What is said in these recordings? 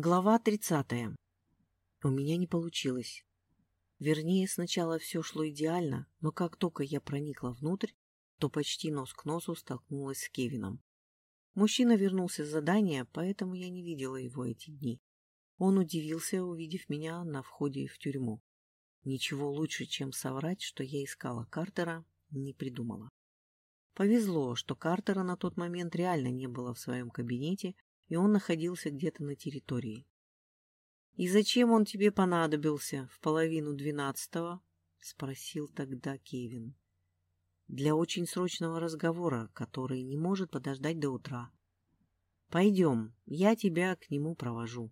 Глава 30. У меня не получилось. Вернее, сначала все шло идеально, но как только я проникла внутрь, то почти нос к носу столкнулась с Кевином. Мужчина вернулся с задания, поэтому я не видела его эти дни. Он удивился, увидев меня на входе в тюрьму. Ничего лучше, чем соврать, что я искала Картера, не придумала. Повезло, что Картера на тот момент реально не было в своем кабинете, и он находился где-то на территории. «И зачем он тебе понадобился в половину двенадцатого?» — спросил тогда Кевин. «Для очень срочного разговора, который не может подождать до утра. Пойдем, я тебя к нему провожу».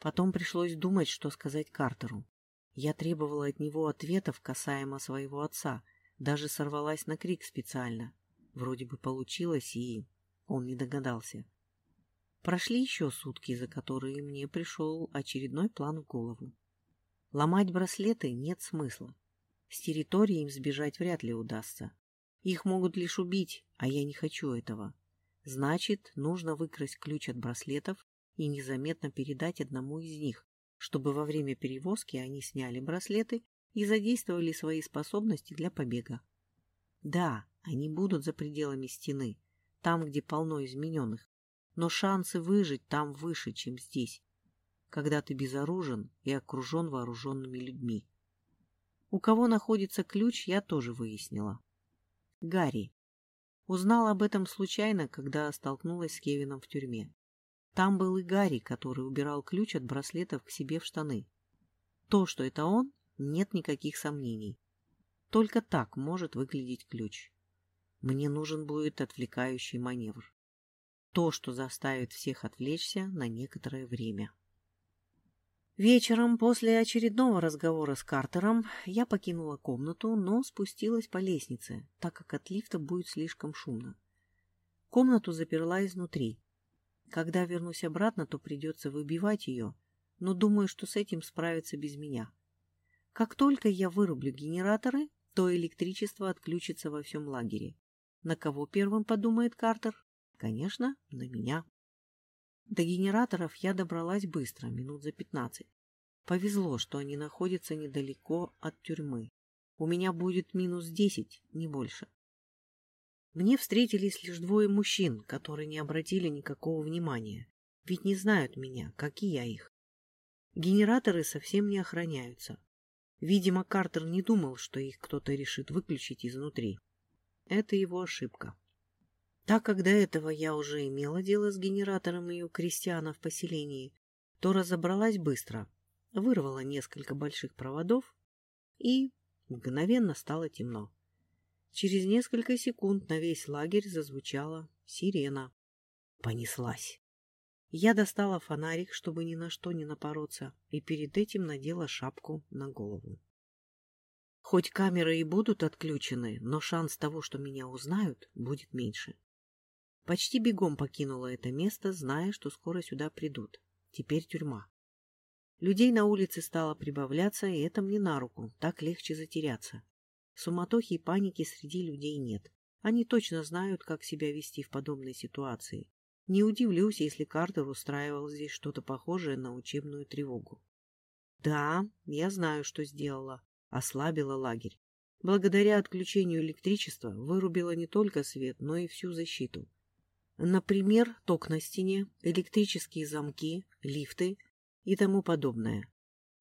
Потом пришлось думать, что сказать Картеру. Я требовала от него ответов касаемо своего отца, даже сорвалась на крик специально. Вроде бы получилось, и он не догадался. Прошли еще сутки, за которые мне пришел очередной план в голову. Ломать браслеты нет смысла. С территории им сбежать вряд ли удастся. Их могут лишь убить, а я не хочу этого. Значит, нужно выкрасть ключ от браслетов и незаметно передать одному из них, чтобы во время перевозки они сняли браслеты и задействовали свои способности для побега. Да, они будут за пределами стены, там, где полно измененных, но шансы выжить там выше, чем здесь, когда ты безоружен и окружен вооруженными людьми. У кого находится ключ, я тоже выяснила. Гарри. Узнал об этом случайно, когда столкнулась с Кевином в тюрьме. Там был и Гарри, который убирал ключ от браслетов к себе в штаны. То, что это он, нет никаких сомнений. Только так может выглядеть ключ. Мне нужен будет отвлекающий маневр то, что заставит всех отвлечься на некоторое время. Вечером, после очередного разговора с Картером, я покинула комнату, но спустилась по лестнице, так как от лифта будет слишком шумно. Комнату заперла изнутри. Когда вернусь обратно, то придется выбивать ее, но думаю, что с этим справится без меня. Как только я вырублю генераторы, то электричество отключится во всем лагере. На кого первым подумает Картер? Конечно, на меня. До генераторов я добралась быстро, минут за пятнадцать. Повезло, что они находятся недалеко от тюрьмы. У меня будет минус десять, не больше. Мне встретились лишь двое мужчин, которые не обратили никакого внимания, ведь не знают меня, как и я их. Генераторы совсем не охраняются. Видимо, Картер не думал, что их кто-то решит выключить изнутри. Это его ошибка. Так как до этого я уже имела дело с генератором и у крестьяна в поселении, то разобралась быстро, вырвала несколько больших проводов и мгновенно стало темно. Через несколько секунд на весь лагерь зазвучала сирена. Понеслась. Я достала фонарик, чтобы ни на что не напороться, и перед этим надела шапку на голову. Хоть камеры и будут отключены, но шанс того, что меня узнают, будет меньше. Почти бегом покинула это место, зная, что скоро сюда придут. Теперь тюрьма. Людей на улице стало прибавляться, и это мне на руку, так легче затеряться. Суматохи и паники среди людей нет. Они точно знают, как себя вести в подобной ситуации. Не удивлюсь, если Картер устраивал здесь что-то похожее на учебную тревогу. Да, я знаю, что сделала. Ослабила лагерь. Благодаря отключению электричества вырубила не только свет, но и всю защиту. Например, ток на стене, электрические замки, лифты и тому подобное.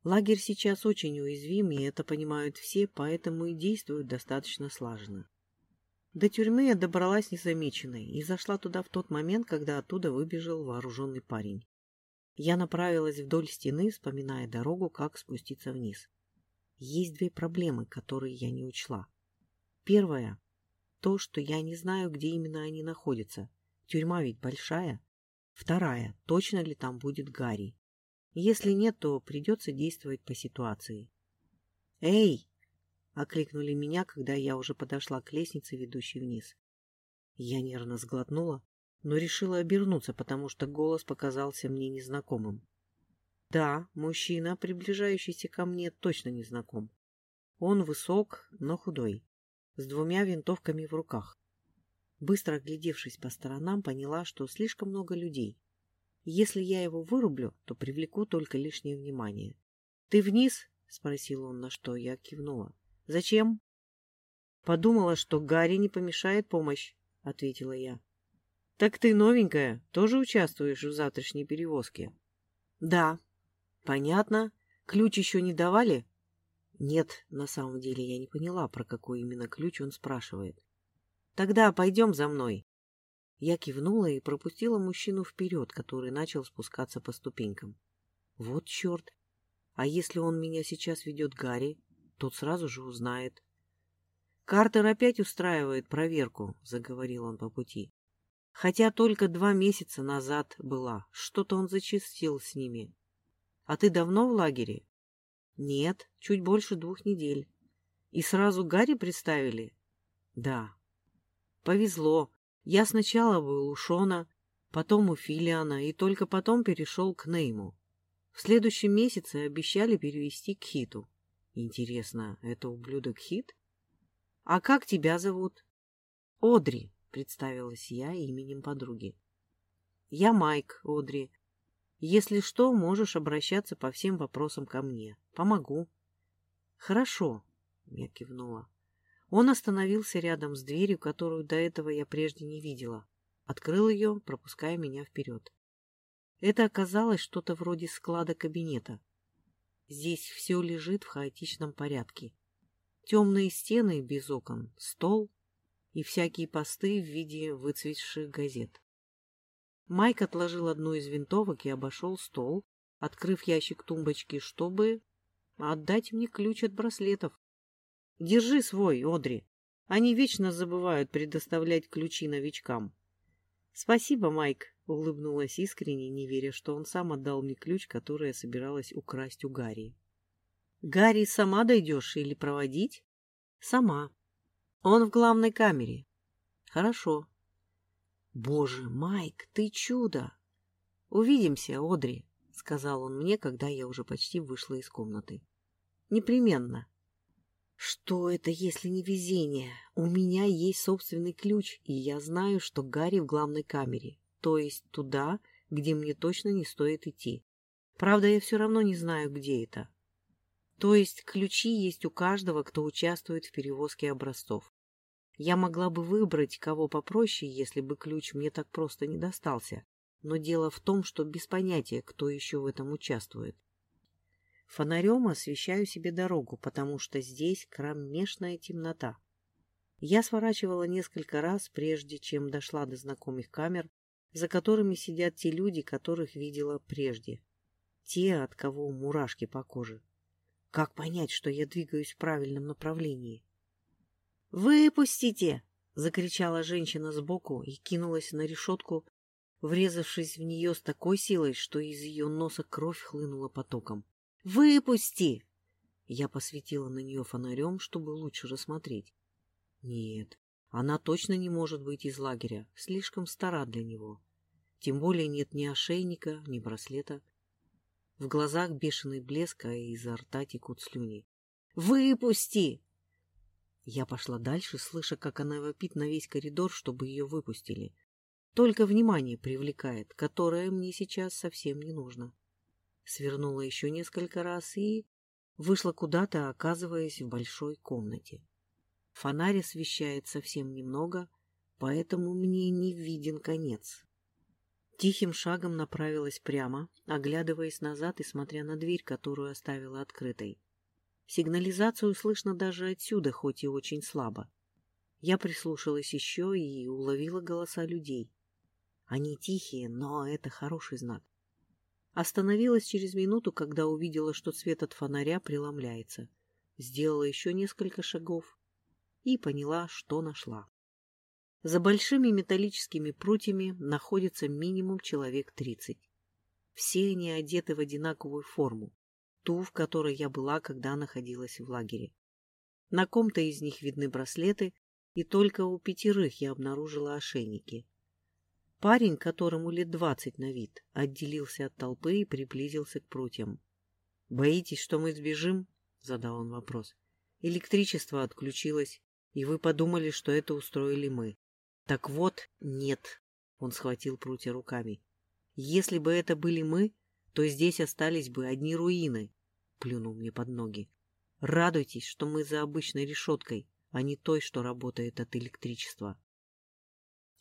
Лагерь сейчас очень уязвим, и это понимают все, поэтому и действуют достаточно слаженно. До тюрьмы я добралась незамеченной и зашла туда в тот момент, когда оттуда выбежал вооруженный парень. Я направилась вдоль стены, вспоминая дорогу, как спуститься вниз. Есть две проблемы, которые я не учла. Первая — то, что я не знаю, где именно они находятся, Тюрьма ведь большая. Вторая, точно ли там будет Гарри? Если нет, то придется действовать по ситуации. «Эй!» — окликнули меня, когда я уже подошла к лестнице, ведущей вниз. Я нервно сглотнула, но решила обернуться, потому что голос показался мне незнакомым. Да, мужчина, приближающийся ко мне, точно незнаком. Он высок, но худой, с двумя винтовками в руках. Быстро оглядевшись по сторонам, поняла, что слишком много людей. Если я его вырублю, то привлеку только лишнее внимание. — Ты вниз? — спросил он, на что я кивнула. — Зачем? — Подумала, что Гарри не помешает помощь, — ответила я. — Так ты новенькая, тоже участвуешь в завтрашней перевозке? — Да. — Понятно. Ключ еще не давали? — Нет, на самом деле я не поняла, про какой именно ключ он спрашивает. — Тогда пойдем за мной. Я кивнула и пропустила мужчину вперед, который начал спускаться по ступенькам. Вот черт! А если он меня сейчас ведет Гарри, тот сразу же узнает. «Картер опять устраивает проверку», — заговорил он по пути. «Хотя только два месяца назад была. Что-то он зачистил с ними. А ты давно в лагере?» «Нет, чуть больше двух недель». «И сразу Гарри представили?» «Да». «Повезло. Я сначала был у Шона, потом у Филиана и только потом перешел к Нейму. В следующем месяце обещали перевести к Хиту. Интересно, это ублюдок Хит? А как тебя зовут? Одри, представилась я именем подруги. Я Майк, Одри. Если что, можешь обращаться по всем вопросам ко мне. Помогу. Хорошо, я кивнула. Он остановился рядом с дверью, которую до этого я прежде не видела. Открыл ее, пропуская меня вперед. Это оказалось что-то вроде склада кабинета. Здесь все лежит в хаотичном порядке. Темные стены без окон, стол и всякие посты в виде выцветших газет. Майк отложил одну из винтовок и обошел стол, открыв ящик тумбочки, чтобы отдать мне ключ от браслетов. «Держи свой, Одри. Они вечно забывают предоставлять ключи новичкам». «Спасибо, Майк», Улыбнулась искренне, не веря, что он сам отдал мне ключ, который я собиралась украсть у Гарри. «Гарри, сама дойдешь или проводить?» «Сама. Он в главной камере». «Хорошо». «Боже, Майк, ты чудо!» «Увидимся, Одри», — сказал он мне, когда я уже почти вышла из комнаты. «Непременно». «Что это, если не везение? У меня есть собственный ключ, и я знаю, что Гарри в главной камере то есть туда, где мне точно не стоит идти. Правда, я все равно не знаю, где это. То есть ключи есть у каждого, кто участвует в перевозке образцов. Я могла бы выбрать кого попроще, если бы ключ мне так просто не достался, но дело в том, что без понятия, кто еще в этом участвует. Фонарем освещаю себе дорогу, потому что здесь кромешная темнота. Я сворачивала несколько раз, прежде чем дошла до знакомых камер, за которыми сидят те люди, которых видела прежде. Те, от кого мурашки по коже. Как понять, что я двигаюсь в правильном направлении? «Выпустите!» — закричала женщина сбоку и кинулась на решетку, врезавшись в нее с такой силой, что из ее носа кровь хлынула потоком. «Выпусти!» Я посветила на нее фонарем, чтобы лучше рассмотреть. Нет, она точно не может быть из лагеря, слишком стара для него. Тем более нет ни ошейника, ни браслета. В глазах бешеный блеск, а изо рта текут слюни. «Выпусти!» Я пошла дальше, слыша, как она вопит на весь коридор, чтобы ее выпустили. Только внимание привлекает, которое мне сейчас совсем не нужно. Свернула еще несколько раз и вышла куда-то, оказываясь в большой комнате. Фонарь освещает совсем немного, поэтому мне не виден конец. Тихим шагом направилась прямо, оглядываясь назад и смотря на дверь, которую оставила открытой. Сигнализацию слышно даже отсюда, хоть и очень слабо. Я прислушалась еще и уловила голоса людей. Они тихие, но это хороший знак. Остановилась через минуту, когда увидела, что свет от фонаря преломляется. Сделала еще несколько шагов и поняла, что нашла. За большими металлическими прутьями находится минимум человек тридцать. Все они одеты в одинаковую форму, ту, в которой я была, когда находилась в лагере. На ком-то из них видны браслеты, и только у пятерых я обнаружила ошейники. Парень, которому лет двадцать на вид, отделился от толпы и приблизился к прутьям. «Боитесь, что мы сбежим?» — задал он вопрос. «Электричество отключилось и вы подумали, что это устроили мы. Так вот, нет. Он схватил прутья руками. Если бы это были мы, то здесь остались бы одни руины, — плюнул мне под ноги. Радуйтесь, что мы за обычной решеткой, а не той, что работает от электричества.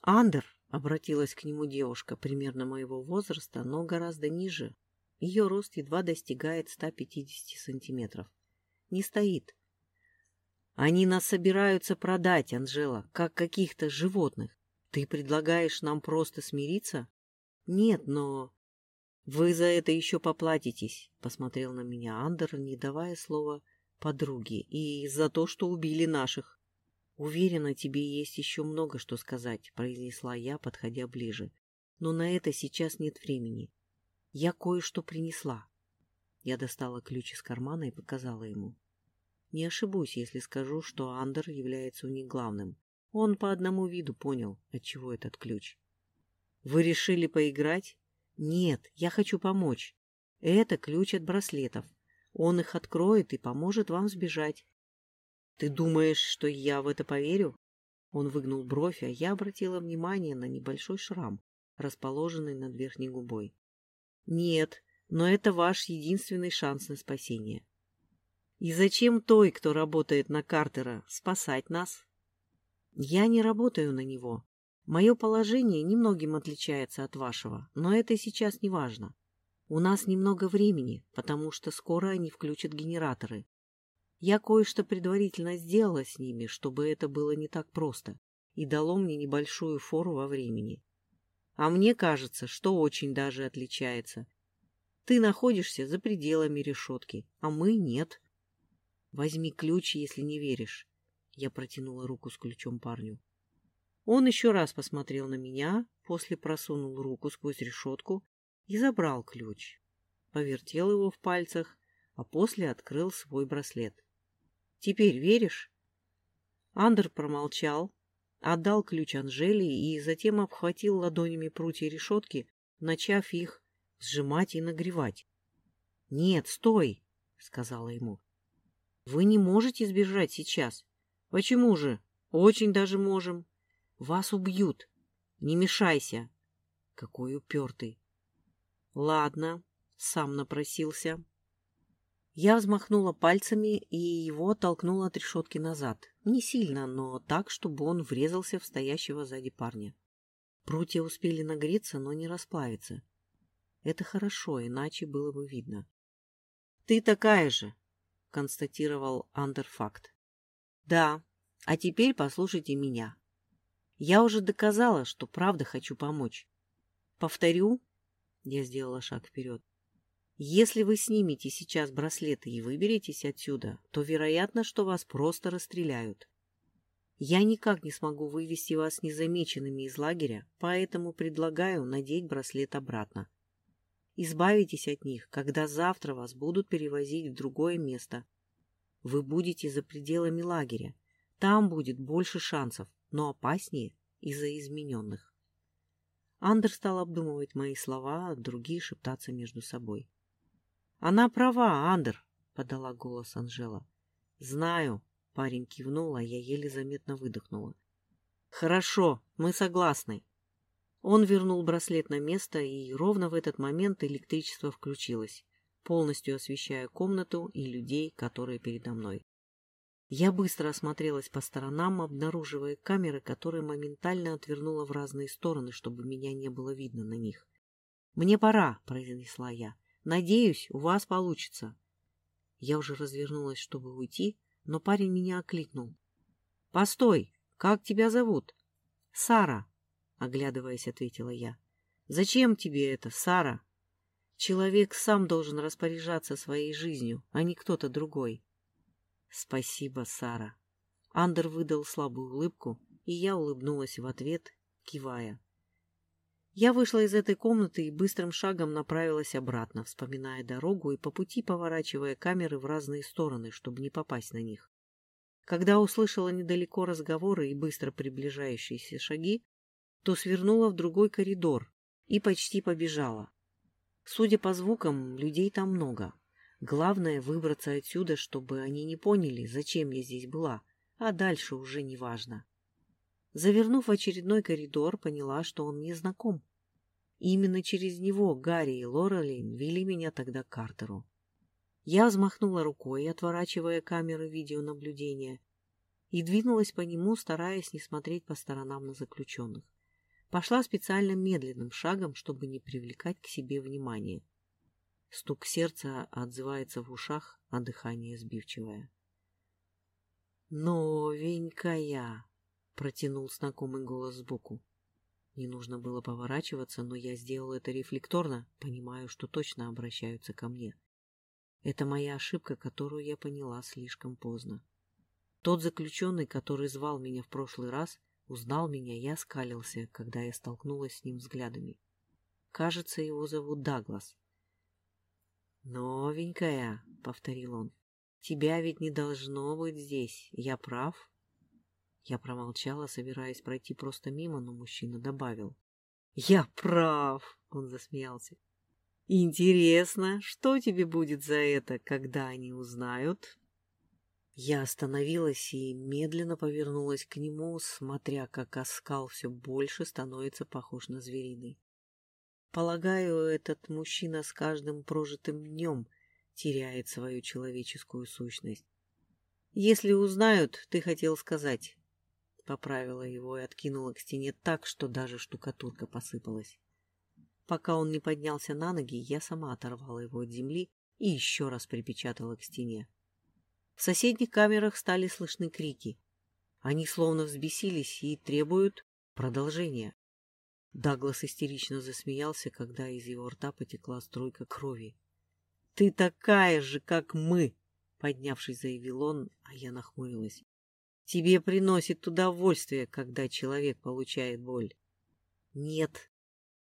Андер, — обратилась к нему девушка, примерно моего возраста, но гораздо ниже. Ее рост едва достигает 150 сантиметров. Не стоит. Они нас собираются продать, Анжела, как каких-то животных. Ты предлагаешь нам просто смириться? Нет, но... Вы за это еще поплатитесь, посмотрел на меня Андер, не давая слова подруге, и за то, что убили наших. Уверена, тебе есть еще много что сказать, произнесла я, подходя ближе. Но на это сейчас нет времени. Я кое-что принесла. Я достала ключ из кармана и показала ему. Не ошибусь, если скажу, что Андер является у них главным. Он по одному виду понял, от чего этот ключ. Вы решили поиграть? Нет, я хочу помочь. Это ключ от браслетов. Он их откроет и поможет вам сбежать. Ты думаешь, что я в это поверю? Он выгнул бровь, а я обратила внимание на небольшой шрам, расположенный над верхней губой. Нет, но это ваш единственный шанс на спасение. И зачем той, кто работает на Картера, спасать нас? Я не работаю на него, Мое положение немногим отличается от вашего, но это сейчас не важно. У нас немного времени, потому что скоро они включат генераторы. Я кое-что предварительно сделала с ними, чтобы это было не так просто, и дало мне небольшую фору во времени. А мне кажется, что очень даже отличается. Ты находишься за пределами решетки, а мы нет. Возьми ключ, если не веришь. Я протянула руку с ключом парню. Он еще раз посмотрел на меня, после просунул руку сквозь решетку и забрал ключ. Повертел его в пальцах, а после открыл свой браслет. «Теперь веришь?» Андер промолчал, отдал ключ Анжели и затем обхватил ладонями прутья решетки, начав их сжимать и нагревать. «Нет, стой!» — сказала ему. «Вы не можете сбежать сейчас. Почему же? Очень даже можем. Вас убьют. Не мешайся. Какой упертый. Ладно, сам напросился. Я взмахнула пальцами и его толкнула от решетки назад. Не сильно, но так, чтобы он врезался в стоящего сзади парня. Прутья успели нагреться, но не расплавиться. Это хорошо, иначе было бы видно. — Ты такая же, — констатировал Андерфакт. — Да, а теперь послушайте меня. Я уже доказала, что правда хочу помочь. Повторю, я сделала шаг вперед. Если вы снимете сейчас браслеты и выберетесь отсюда, то вероятно, что вас просто расстреляют. Я никак не смогу вывести вас незамеченными из лагеря, поэтому предлагаю надеть браслет обратно. Избавитесь от них, когда завтра вас будут перевозить в другое место. Вы будете за пределами лагеря. Там будет больше шансов но опаснее из-за измененных. Андер стал обдумывать мои слова, а другие шептаться между собой. — Она права, Андер, — подала голос Анжела. — Знаю, — парень кивнул, а я еле заметно выдохнула. — Хорошо, мы согласны. Он вернул браслет на место, и ровно в этот момент электричество включилось, полностью освещая комнату и людей, которые передо мной. Я быстро осмотрелась по сторонам, обнаруживая камеры, которые моментально отвернула в разные стороны, чтобы меня не было видно на них. «Мне пора», — произнесла я. «Надеюсь, у вас получится». Я уже развернулась, чтобы уйти, но парень меня окликнул. «Постой! Как тебя зовут?» «Сара», — оглядываясь, ответила я. «Зачем тебе это, Сара?» «Человек сам должен распоряжаться своей жизнью, а не кто-то другой». «Спасибо, Сара». Андер выдал слабую улыбку, и я улыбнулась в ответ, кивая. Я вышла из этой комнаты и быстрым шагом направилась обратно, вспоминая дорогу и по пути поворачивая камеры в разные стороны, чтобы не попасть на них. Когда услышала недалеко разговоры и быстро приближающиеся шаги, то свернула в другой коридор и почти побежала. Судя по звукам, людей там много, Главное — выбраться отсюда, чтобы они не поняли, зачем я здесь была, а дальше уже не важно. Завернув в очередной коридор, поняла, что он мне знаком. И именно через него Гарри и Лорелин вели меня тогда к Картеру. Я взмахнула рукой, отворачивая камеры видеонаблюдения, и двинулась по нему, стараясь не смотреть по сторонам на заключенных. Пошла специально медленным шагом, чтобы не привлекать к себе внимания. Стук сердца отзывается в ушах, а дыхание сбивчивое. «Новенькая!» — протянул знакомый голос сбоку. Не нужно было поворачиваться, но я сделал это рефлекторно, понимаю, что точно обращаются ко мне. Это моя ошибка, которую я поняла слишком поздно. Тот заключенный, который звал меня в прошлый раз, узнал меня и оскалился, когда я столкнулась с ним взглядами. Кажется, его зовут Даглас. «Новенькая», — повторил он, — «тебя ведь не должно быть здесь. Я прав?» Я промолчала, собираясь пройти просто мимо, но мужчина добавил. «Я прав!» — он засмеялся. «Интересно, что тебе будет за это, когда они узнают?» Я остановилась и медленно повернулась к нему, смотря как оскал все больше становится похож на звериный. Полагаю, этот мужчина с каждым прожитым днем теряет свою человеческую сущность. «Если узнают, ты хотел сказать». Поправила его и откинула к стене так, что даже штукатурка посыпалась. Пока он не поднялся на ноги, я сама оторвала его от земли и еще раз припечатала к стене. В соседних камерах стали слышны крики. Они словно взбесились и требуют продолжения. Даглас истерично засмеялся, когда из его рта потекла струйка крови. — Ты такая же, как мы! — поднявшись, заявил он, а я нахмурилась. — Тебе приносит удовольствие, когда человек получает боль. — Нет.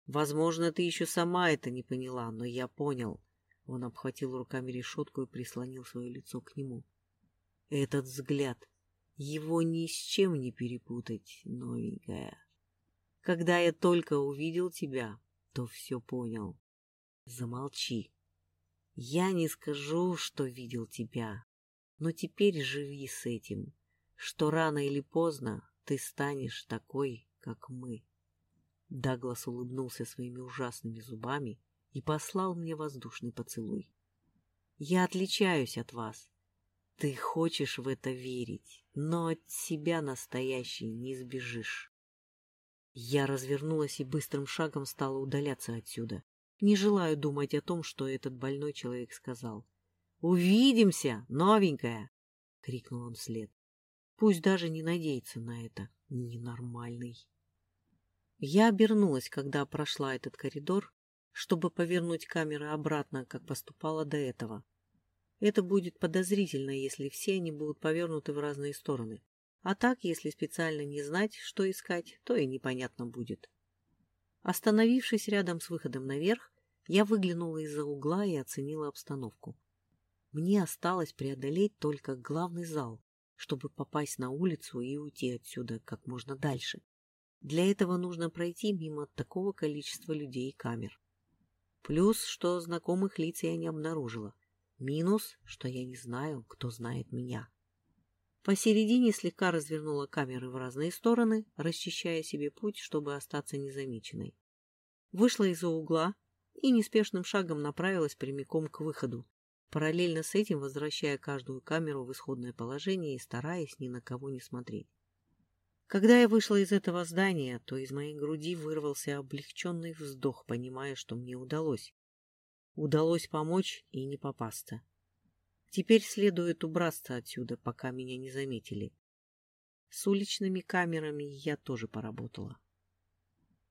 Возможно, ты еще сама это не поняла, но я понял. Он обхватил руками решетку и прислонил свое лицо к нему. — этот взгляд. Его ни с чем не перепутать, новенькая. Когда я только увидел тебя, то все понял. Замолчи. Я не скажу, что видел тебя, но теперь живи с этим, что рано или поздно ты станешь такой, как мы. Даглас улыбнулся своими ужасными зубами и послал мне воздушный поцелуй. Я отличаюсь от вас. Ты хочешь в это верить, но от себя настоящей не сбежишь. Я развернулась и быстрым шагом стала удаляться отсюда. Не желаю думать о том, что этот больной человек сказал. «Увидимся, новенькая!» — крикнул он вслед. Пусть даже не надеется на это. Ненормальный. Я обернулась, когда прошла этот коридор, чтобы повернуть камеры обратно, как поступала до этого. Это будет подозрительно, если все они будут повернуты в разные стороны. А так, если специально не знать, что искать, то и непонятно будет. Остановившись рядом с выходом наверх, я выглянула из-за угла и оценила обстановку. Мне осталось преодолеть только главный зал, чтобы попасть на улицу и уйти отсюда как можно дальше. Для этого нужно пройти мимо такого количества людей и камер. Плюс, что знакомых лиц я не обнаружила — Минус, что я не знаю, кто знает меня. Посередине слегка развернула камеры в разные стороны, расчищая себе путь, чтобы остаться незамеченной. Вышла из-за угла и неспешным шагом направилась прямиком к выходу, параллельно с этим возвращая каждую камеру в исходное положение и стараясь ни на кого не смотреть. Когда я вышла из этого здания, то из моей груди вырвался облегченный вздох, понимая, что мне удалось. Удалось помочь и не попасться. Теперь следует убраться отсюда, пока меня не заметили. С уличными камерами я тоже поработала.